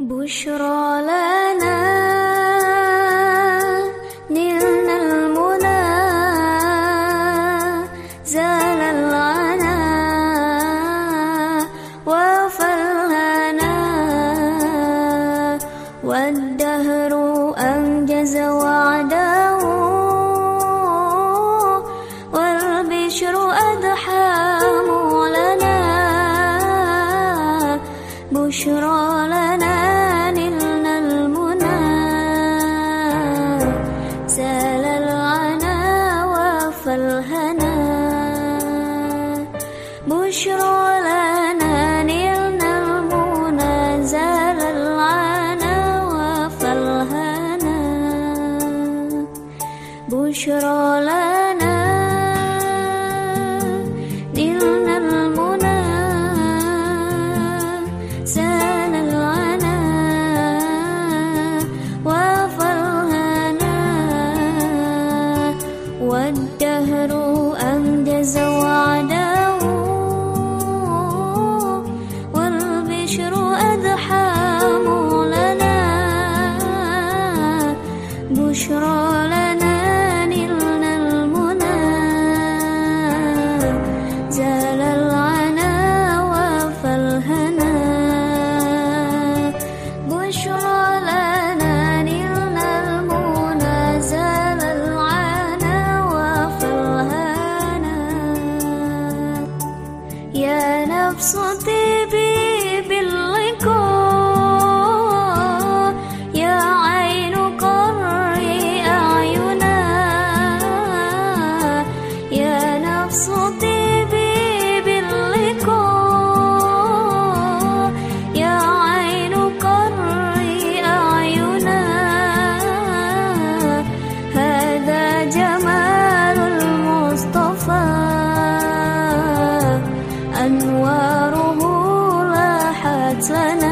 بشرى لنا بشرى لنا. نلنا المنى. سان العنا وفرهنا. والدهر أنجز وعده. والبشر أضحى sana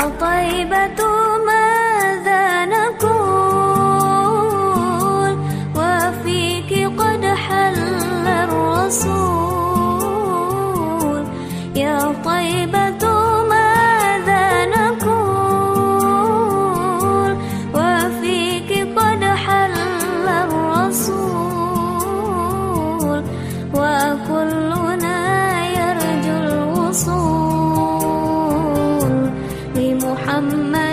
طيبة ماذا نقول؟ وفيك قد حل الرسول. يا طيبة mamma